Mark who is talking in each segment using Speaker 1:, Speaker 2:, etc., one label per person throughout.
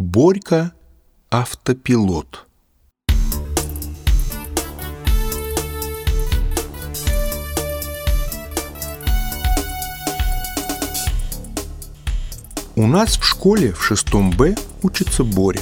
Speaker 1: Борька – автопилот. У нас в школе в шестом Б учится Боря.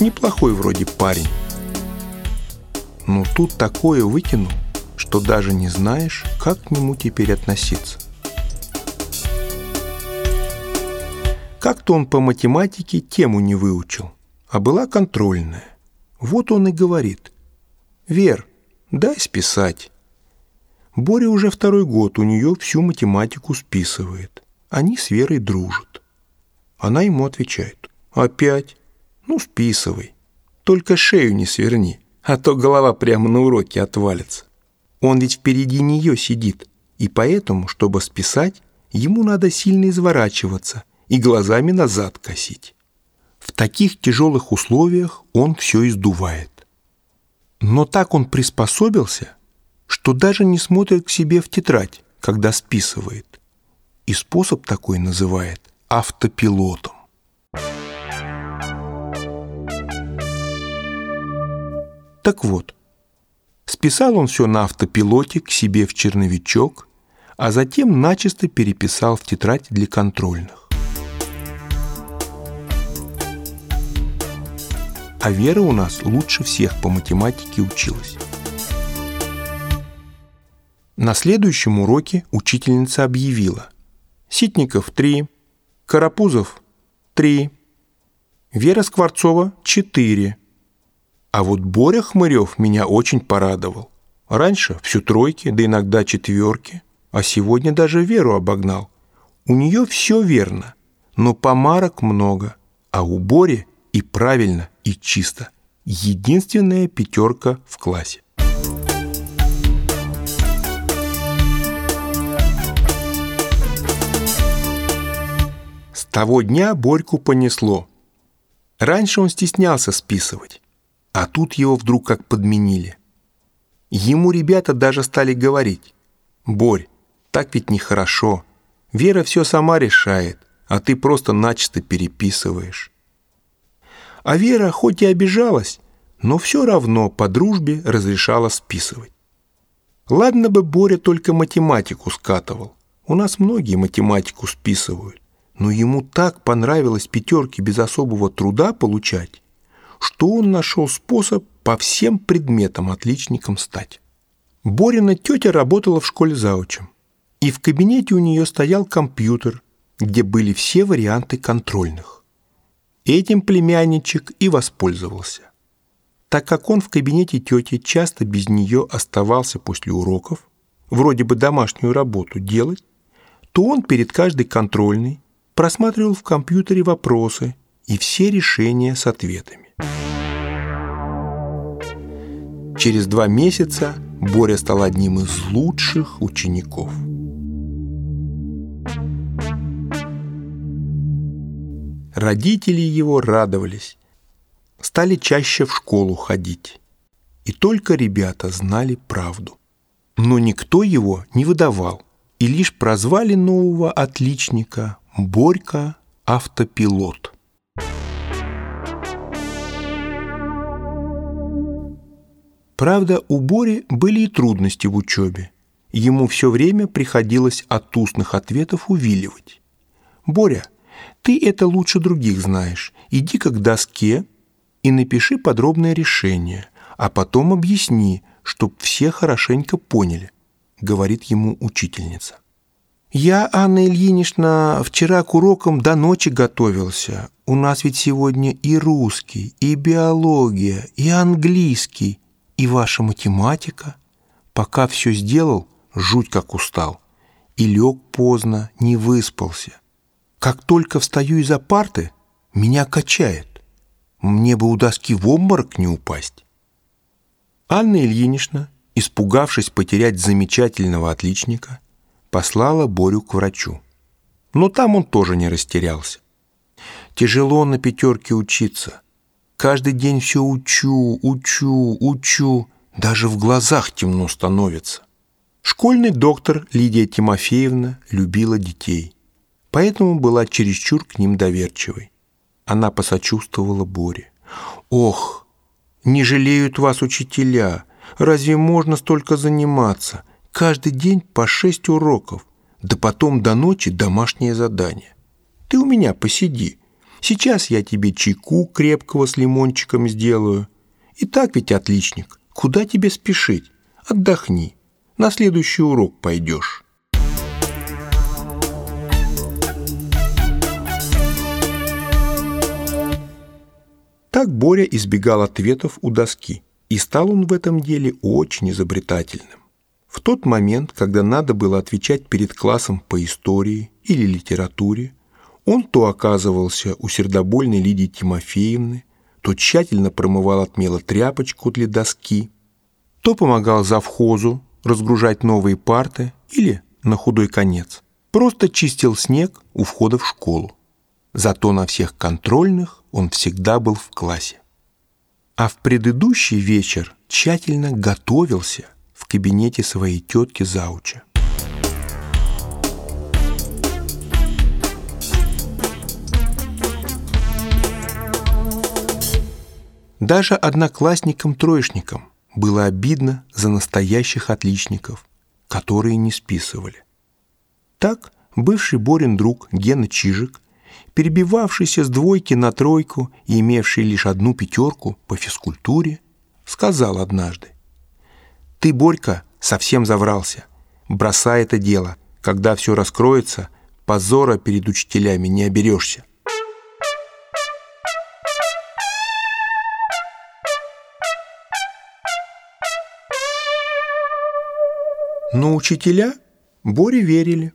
Speaker 1: Неплохой вроде парень. Но тут такое выкинул, что даже не знаешь, как к нему теперь относиться. Как-то он по математике тему не выучил, а была контрольная. Вот он и говорит. «Вер, дай списать». Боря уже второй год у нее всю математику списывает. Они с Верой дружат. Она ему отвечает. «Опять? Ну, списывай. Только шею не сверни, а то голова прямо на уроке отвалится». Он ведь впереди нее сидит, и поэтому, чтобы списать, ему надо сильно изворачиваться и глазами назад косить. В таких тяжелых условиях он все издувает. Но так он приспособился, что даже не смотрит к себе в тетрадь, когда списывает. И способ такой называет автопилотом. Так вот, списал он все на автопилоте к себе в черновичок, а затем начисто переписал в тетрадь для контрольных. А Вера у нас лучше всех по математике училась. На следующем уроке учительница объявила – Ситников – 3, Карапузов – 3, Вера Скворцова – 4. А вот Боря Хмырев меня очень порадовал. Раньше всю тройки, да иногда четверки, а сегодня даже Веру обогнал. У нее все верно, но помарок много, а у Бори и правильно, и чисто. Единственная пятерка в классе. того дня Борьку понесло. Раньше он стеснялся списывать, а тут его вдруг как подменили. Ему ребята даже стали говорить, «Борь, так ведь нехорошо. Вера все сама решает, а ты просто начисто переписываешь». А Вера хоть и обижалась, но все равно по дружбе разрешала списывать. Ладно бы Боря только математику скатывал. У нас многие математику списывают но ему так понравилось пятерки без особого труда получать, что он нашел способ по всем предметам отличником стать. Борина тетя работала в школе заучем, и в кабинете у нее стоял компьютер, где были все варианты контрольных. Этим племянничек и воспользовался. Так как он в кабинете тети часто без нее оставался после уроков, вроде бы домашнюю работу делать, то он перед каждой контрольной просматривал в компьютере вопросы и все решения с ответами. Через два месяца Боря стал одним из лучших учеников. Родители его радовались, стали чаще в школу ходить. И только ребята знали правду. Но никто его не выдавал, и лишь прозвали нового отличника Борька – автопилот. Правда, у Бори были и трудности в учебе. Ему все время приходилось от устных ответов увиливать. «Боря, ты это лучше других знаешь. Иди-ка к доске и напиши подробное решение, а потом объясни, чтоб все хорошенько поняли», — говорит ему учительница. «Я, Анна Ильинична, вчера к урокам до ночи готовился. У нас ведь сегодня и русский, и биология, и английский, и ваша математика. Пока все сделал, жуть как устал. И лег поздно, не выспался. Как только встаю из-за парты, меня качает. Мне бы у доски в обморок не упасть». Анна Ильинична, испугавшись потерять замечательного отличника, послала Борю к врачу. Но там он тоже не растерялся. Тяжело на пятерке учиться. Каждый день все учу, учу, учу. Даже в глазах темно становится. Школьный доктор Лидия Тимофеевна любила детей. Поэтому была чересчур к ним доверчивой. Она посочувствовала Боре. «Ох, не жалеют вас учителя. Разве можно столько заниматься? Каждый день по шесть уроков, да потом до ночи домашнее задание. Ты у меня посиди. Сейчас я тебе чайку крепкого с лимончиком сделаю. И так ведь отличник. Куда тебе спешить? Отдохни. На следующий урок пойдешь». Так Боря избегал ответов у доски, и стал он в этом деле очень изобретательным. В тот момент, когда надо было отвечать перед классом по истории или литературе, он то оказывался у сердобольной Лидии Тимофеевны, то тщательно промывал от мела тряпочку для доски, то помогал завхозу разгружать новые парты или, на худой конец, просто чистил снег у входа в школу. Зато на всех контрольных он всегда был в классе. А в предыдущий вечер тщательно готовился в кабинете своей тетки Зауча. Даже одноклассникам-троечникам было обидно за настоящих отличников, которые не списывали. Так бывший Борин друг Гена Чижик перебивавшийся с двойки на тройку и имевший лишь одну пятерку по физкультуре, сказал однажды. «Ты, Борька, совсем заврался. Бросай это дело. Когда все раскроется, позора перед учителями не оберешься». Но учителя Боре верили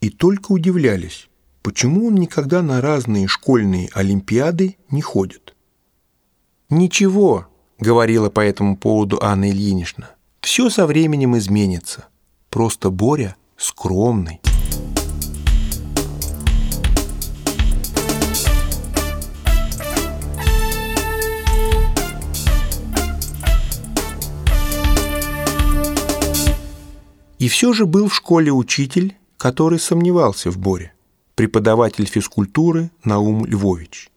Speaker 1: и только удивлялись почему он никогда на разные школьные олимпиады не ходит. «Ничего», — говорила по этому поводу Анна Ильинична, — «все со временем изменится. Просто Боря скромный». И все же был в школе учитель, который сомневался в Боре преподаватель физкультуры Наум Львович.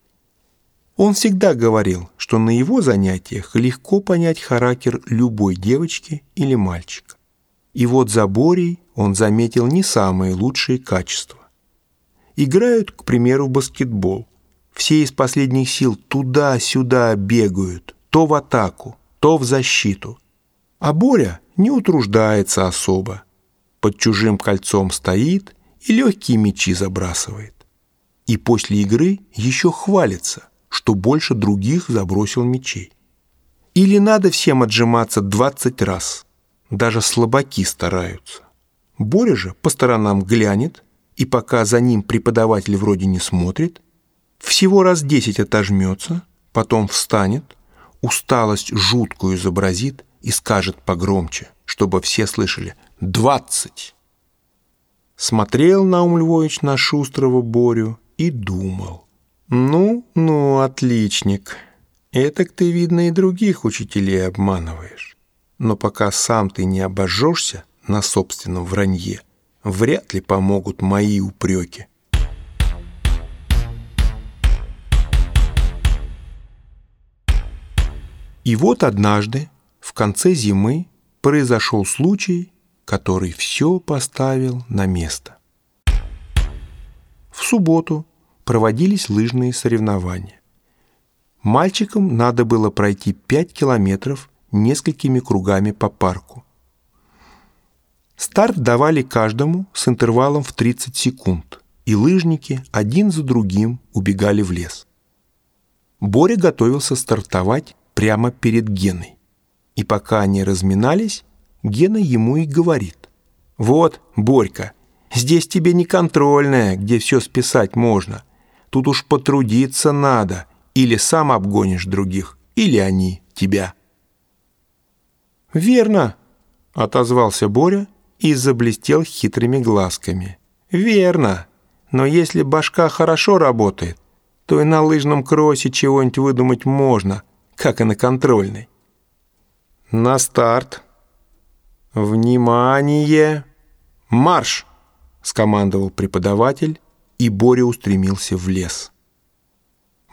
Speaker 1: Он всегда говорил, что на его занятиях легко понять характер любой девочки или мальчика. И вот за Борей он заметил не самые лучшие качества. Играют, к примеру, в баскетбол. Все из последних сил туда-сюда бегают, то в атаку, то в защиту. А Боря не утруждается особо. Под чужим кольцом стоит и легкие мячи забрасывает. И после игры еще хвалится, что больше других забросил мячей. Или надо всем отжиматься 20 раз. Даже слабаки стараются. Боря же по сторонам глянет, и пока за ним преподаватель вроде не смотрит, всего раз 10 отожмется, потом встанет, усталость жуткую изобразит и скажет погромче, чтобы все слышали «двадцать». Смотрел Наум Львович на шустрого Борю и думал. «Ну, ну, отличник. Этак ты, видно, и других учителей обманываешь. Но пока сам ты не обожжешься на собственном вранье, вряд ли помогут мои упреки». И вот однажды, в конце зимы, произошел случай, который все поставил на место. В субботу проводились лыжные соревнования. Мальчикам надо было пройти 5 километров несколькими кругами по парку. Старт давали каждому с интервалом в 30 секунд, и лыжники один за другим убегали в лес. Боря готовился стартовать прямо перед Геной. И пока они разминались, Гена ему и говорит. «Вот, Борька, здесь тебе не контрольная, где все списать можно. Тут уж потрудиться надо. Или сам обгонишь других, или они тебя». «Верно», — отозвался Боря и заблестел хитрыми глазками. «Верно. Но если башка хорошо работает, то и на лыжном кроссе чего-нибудь выдумать можно, как и на контрольной». «На старт!» «Внимание! Марш!» — скомандовал преподаватель, и Боря устремился в лес.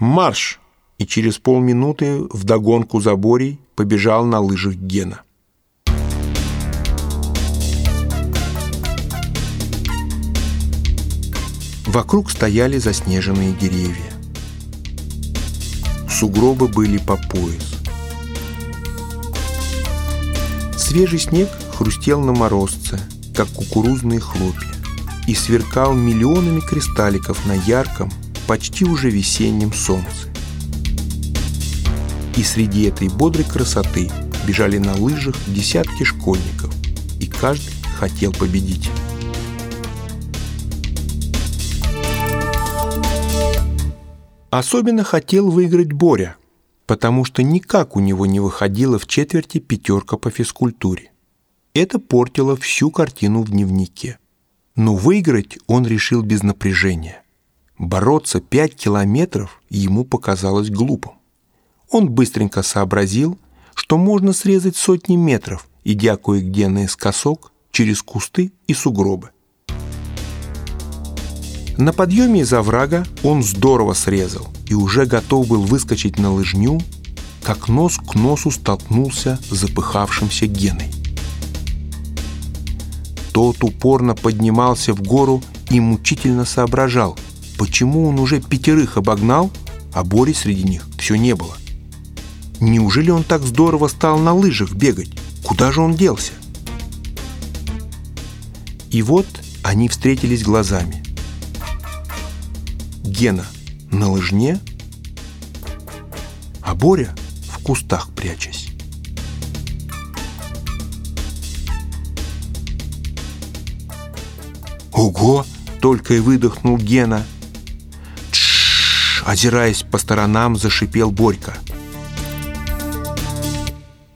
Speaker 1: «Марш!» И через полминуты вдогонку за Борей побежал на лыжах Гена. Вокруг стояли заснеженные деревья. Сугробы были по пояс. Свежий снег хрустел на морозце, как кукурузные хлопья, и сверкал миллионами кристалликов на ярком, почти уже весеннем солнце. И среди этой бодрой красоты бежали на лыжах десятки школьников, и каждый хотел победить. Особенно хотел выиграть Боря, потому что никак у него не выходила в четверти пятерка по физкультуре. Это портило всю картину в дневнике. Но выиграть он решил без напряжения. Бороться пять километров ему показалось глупым. Он быстренько сообразил, что можно срезать сотни метров, идя кое-где наискосок через кусты и сугробы. На подъеме из оврага он здорово срезал и уже готов был выскочить на лыжню, как нос к носу столкнулся с запыхавшимся Геной. Тот упорно поднимался в гору и мучительно соображал, почему он уже пятерых обогнал, а Бори среди них все не было. Неужели он так здорово стал на лыжах бегать? Куда же он делся? И вот они встретились глазами. Гена на лыжне, а Боря в кустах прячась. «Ого!» — только и выдохнул Гена. «Тш!» — озираясь по сторонам, зашипел Борька.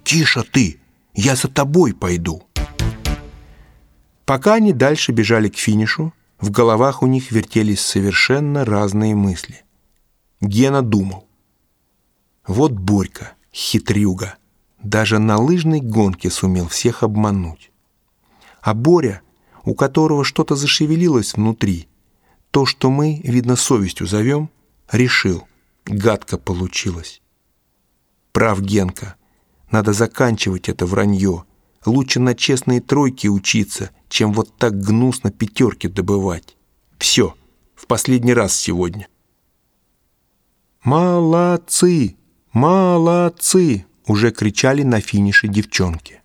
Speaker 1: «Тише ты! Я за тобой пойду!» Пока они дальше бежали к финишу, в головах у них вертелись совершенно разные мысли. Гена думал. Вот Борька, хитрюга, даже на лыжной гонке сумел всех обмануть. А Боря, у которого что-то зашевелилось внутри, то, что мы, видно, совестью зовем, решил. Гадко получилось. Прав Генка. Надо заканчивать это вранье. Лучше на честные тройки учиться, чем вот так гнусно пятерки добывать. Все, в последний раз сегодня. «Молодцы! Молодцы!» уже кричали на финише девчонки.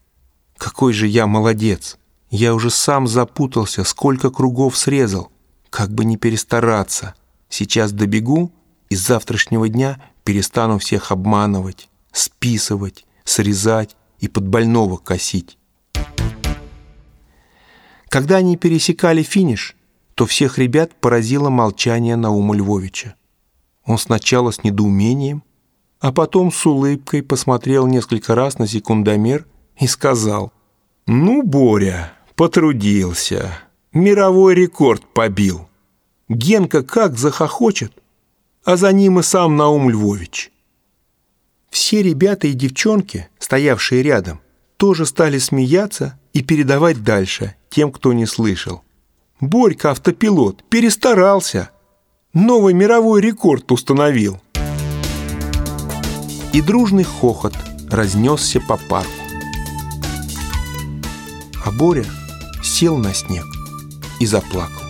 Speaker 1: «Какой же я молодец! Я уже сам запутался, сколько кругов срезал. Как бы не перестараться. Сейчас добегу и с завтрашнего дня перестану всех обманывать, списывать, срезать и под больного косить. Когда они пересекали финиш, то всех ребят поразило молчание Наума Львовича. Он сначала с недоумением, а потом с улыбкой посмотрел несколько раз на секундомер и сказал, «Ну, Боря, потрудился, мировой рекорд побил. Генка как захохочет, а за ним и сам Наум Львович». Все ребята и девчонки, стоявшие рядом, тоже стали смеяться и передавать дальше тем, кто не слышал. Борька автопилот перестарался. Новый мировой рекорд установил. И дружный хохот разнесся по парку. А Боря сел на снег и заплакал.